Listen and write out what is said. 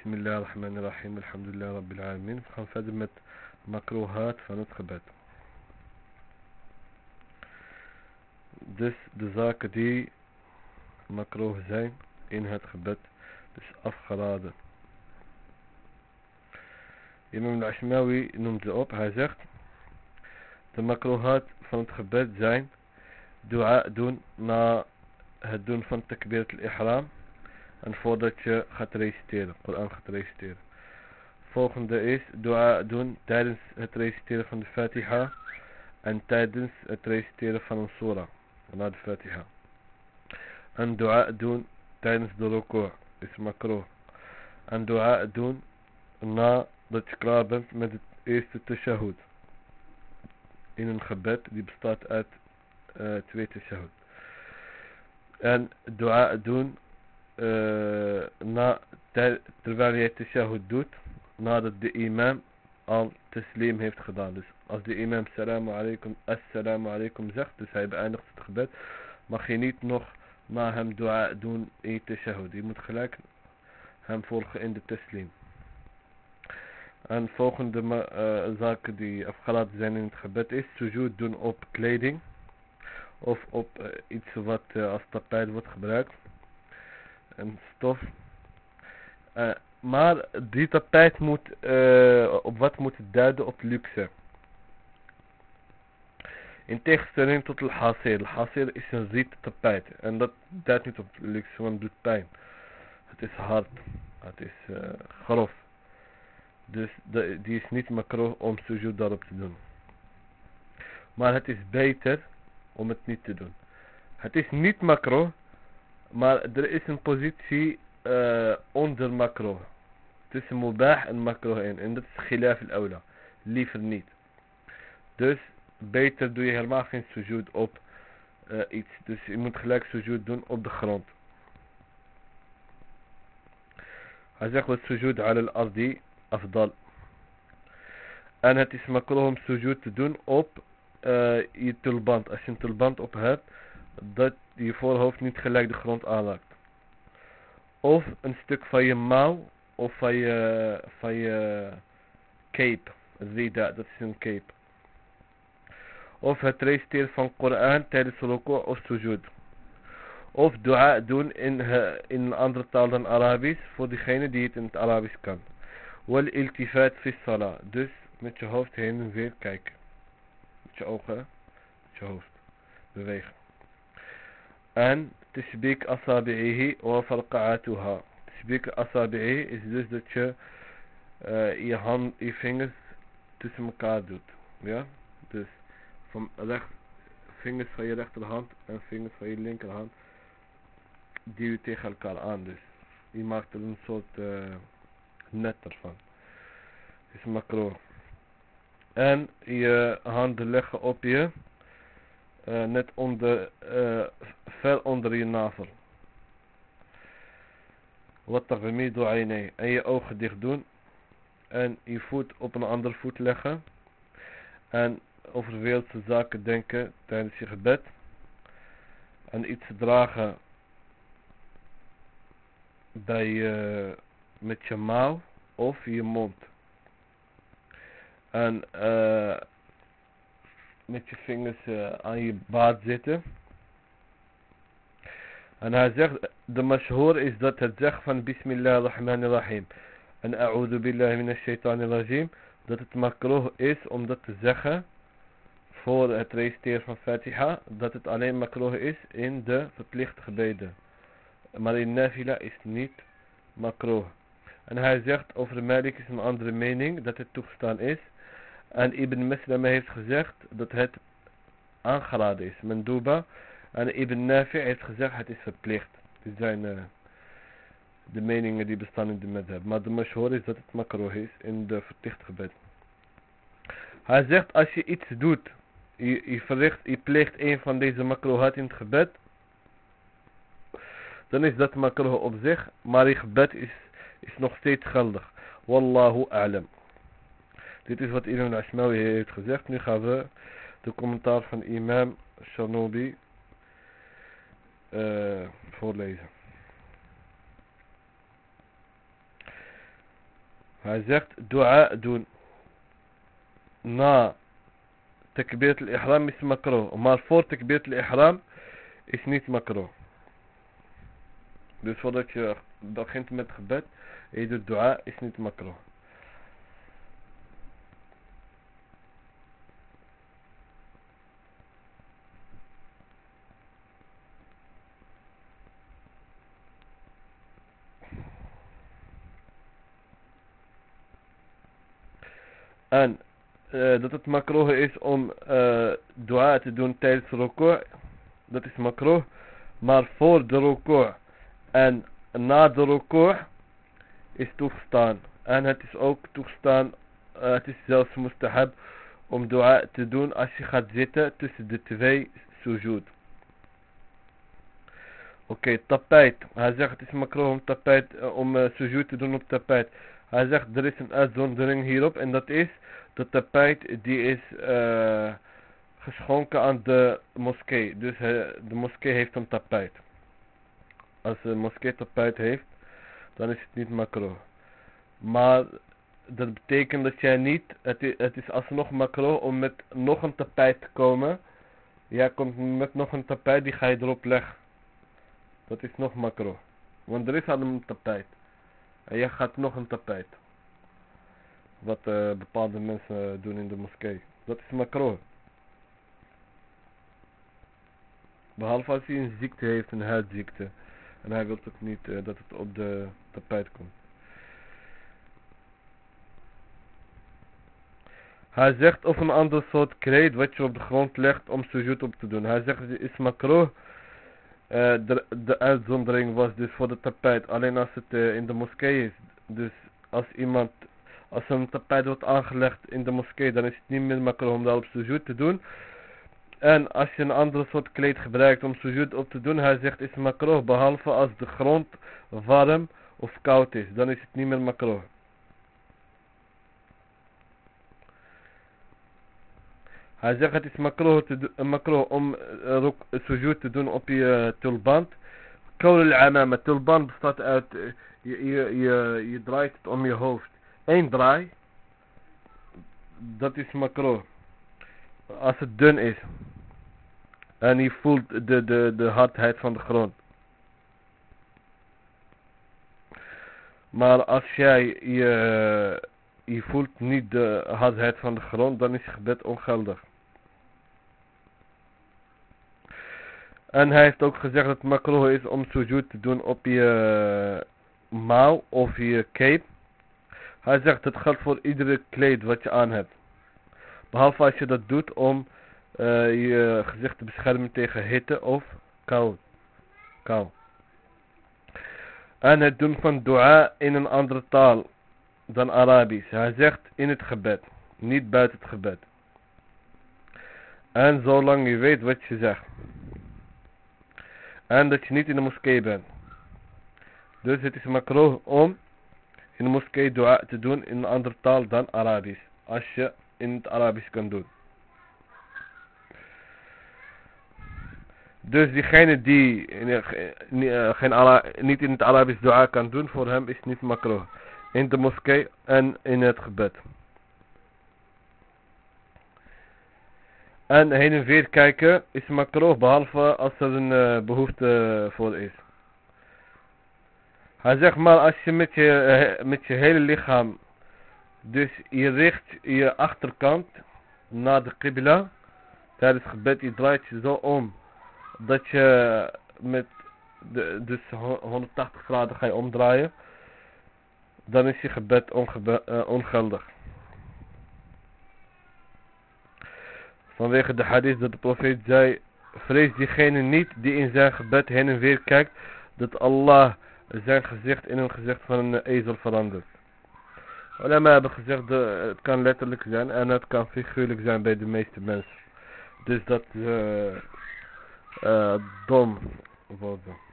بسم الله الرحمن الرحيم الحمد لله رب العالمين فخدمت مكروهات فنتخبت دس دزاك دي مكروه زين انها تخبت دس افخر هذا امام العشماوي نمت اوب هازخت المكروهات فنتخبت زين دعاء دون ما هدون فن تكبيرة الاحرام en voordat je gaat reciteren, Koran gaat reciteren. Volgende is dua doen tijdens het reciteren van de Fatiha en tijdens het reciteren van een surah, na de Fatiha. En dua doen tijdens de ruku' is makro. En dua doen nadat je klaar bent met het eerste tashahud. In een gebed die bestaat uit uh, twee tashahud. En dua doen uh, na, ter, terwijl je tashahud doet, nadat de imam al teslim heeft gedaan. Dus als de imam salamu alaikum, assalamu alaikum zegt, dus hij beëindigt het gebed, mag je niet nog na hem dua doen in je. Je moet gelijk hem volgen in de teslim. En volgende uh, zaken die afgelaten zijn in het gebed is sujud doen op kleding. Of op uh, iets wat uh, als tapijt wordt gebruikt en stof. Uh, maar die tapijt moet, uh, op wat moet het duiden? Op luxe. In tegenstelling tot de hasir. Hasir is een riet tapijt. En dat duidt niet op luxe, want het doet pijn. Het is hard. Het is uh, grof. Dus de, die is niet makro om sujud daarop te doen. Maar het is beter om het niet te doen. Het is niet makro مال در اسم بوزيتشي آه اوندر مكروه تسمو مباح المكروه إن عند خلاف الأولى. لي فرنيت دوس بيتر دو يهر ماخين سجود أوب. آه، ايتس دوس يموت خلاك سجود دون أوب دخرونت هزاك السجود على الأرض. أفضل. أنا تسمكروهم سجود دون أوب. آه يتلبانت. اشن تلبانت أوب هات dat je voorhoofd niet gelijk de grond aanraakt. Of een stuk van je mouw of van je, van je cape. Rida, dat is een cape. Of het reciteren van Koran tijdens ruku of sujud. Of dua doen in, in een andere taal dan Arabisch voor diegene die het in het Arabisch kan. Wal iltifat fi salah. Dus met je hoofd heen en weer kijken. Met je ogen, met je hoofd bewegen. En tishbik asabi'ihi wa farqa'atuha. Tishbik asabi'ihi is dus dat je uh, je, hand, je vingers tussen elkaar doet. Ja? Dus van recht, vingers van je rechterhand en vingers van je linkerhand duw je tegen elkaar aan. Dus je maakt er een soort uh, net ervan. Is macro. En je handen leggen op je uh, net onder, ver onder je navel. Wat tagmidu aynay. En je ogen dicht doen. En je voet op een andere voet leggen. En over wereldse zaken denken tijdens je gebed. En iets dragen bij je, met je mouw of je mond. En uh, met je vingers uh, aan je baard zitten. En hij zegt, de mashhoor is dat het zeggen van Bismillah ar-Rahman ar-Rahim. En a'udhu billahi minash shaitan rajim Dat het makroh is om dat te zeggen voor het reciteren van Fatiha. Dat het alleen makroh is in de verplichte gebeden. Maar in Nafila is niet makroh. En hij zegt over Malik is een andere mening dat het toegestaan is. En Ibn Muslim heeft gezegd dat het aangeraden is. Menduba. En Ibn Nafi heeft gezegd het is verplicht. Dit zijn uh, de meningen die bestaan in de madhab. Maar de mashhoor is dat het makro is in de verplicht gebed. Hij zegt als je iets doet. Je, je, verricht, je pleegt een van deze makrohat in het gebed. Dan is dat makro op zich. Maar je gebed is, is nog steeds geldig. Wallahu a'lam. Dit is wat Imam Ashmawi heeft gezegd. Nu gaan we de commentaar van imam Shanobi uh, voorlezen. Hij zegt dua doen na takbirat al-ihram is makro. Maar voor takbirat al-ihram is niet makro. Dus voordat je begint met gebed en je doet dua is niet makro. En uh, dat het makroh is om uh, dua te doen tijdens ruku'. Dat is makroh. Maar voor de ruku' en na de ruku' is toegestaan. En het is ook toegestaan, uh, het is zelfs mustahab om dua te doen als je gaat zitten tussen de twee sujud. Oké, tapijt. Hij zegt het is makroh om tapijt, om sujud te doen op tapijt. Hij zegt er is een uitzondering hierop en dat is de tapijt die is uh, geschonken aan de moskee. Dus de moskee heeft een tapijt. Als de moskee tapijt heeft, dan is het niet makro. Maar dat betekent dat jij niet, het is, het is alsnog makro om met nog een tapijt te komen. Jij komt met nog een tapijt, die ga je erop leggen. Dat is nog makro. Want er is al een tapijt. En jij gaat nog een tapijt wat uh, bepaalde mensen doen in de moskee. Dat is makro. Behalve als hij een ziekte heeft, een huidziekte. En hij wil ook niet uh, dat het op de tapijt komt. Hij zegt of een ander soort kreet wat je op de grond legt om sujud op te doen. Hij zegt is makro. Uh, de, de uitzondering was dus voor de tapijt. Alleen als het uh, in de moskee is. Dus als iemand als een tapijt wordt aangelegd in de moskee, dan is het niet meer makkelijk om daarop sujud te doen. En als je een andere soort kleed gebruikt om sujud op te doen, hij zegt is makro, behalve als de grond warm of koud is. Dan is het niet meer makro. Hij zegt het is makro, te, makro om uh, te doen op je tulband. Kaul al-amama, tulband bestaat uit, je, draait het om je hoofd één draai, dat is macro. Als het dun is. En je voelt de, de, de hardheid van de grond. Maar als jij je, je voelt niet de hardheid van de grond, dan is gebed ongeldig. En hij heeft ook gezegd dat het makro is om sujud te doen op je mouw of je cape. Hij zegt het geldt voor iedere kleed wat je aan hebt. Behalve als je dat doet om uh, je gezicht te beschermen tegen hitte of kou. kou. En het doen van dua in een andere taal dan Arabisch. Hij zegt in het gebed, niet buiten het gebed. En zolang je weet wat je zegt. En dat je niet in de moskee bent. Dus het is makro om in de moskee dua te doen in een andere taal dan Arabisch. Als je in het Arabisch kan doen. Dus diegene die uh, geen Ara niet in het Arabisch dua kan doen, voor hem is niet makro. In de moskee en in het gebed. En heen en weer kijken is makro, behalve als er een uh, behoefte voor is. Hij zegt maar als je met je, eh, met je hele lichaam, dus je richt je achterkant naar de qibla, tijdens het gebed, je draait je zo om, dat je met, de, dus 180 graden ga je omdraaien, dan is je gebed uh, ongeldig. Vanwege de hadith dat de profeet zei, vrees diegene niet die in zijn gebed heen en weer kijkt, dat Allah zijn gezicht in een gezicht van een ezel veranderd. Ulama hebben gezegd, het kan letterlijk zijn en het kan figuurlijk zijn bij de meeste mensen. Dus dat uh, uh, dom worden.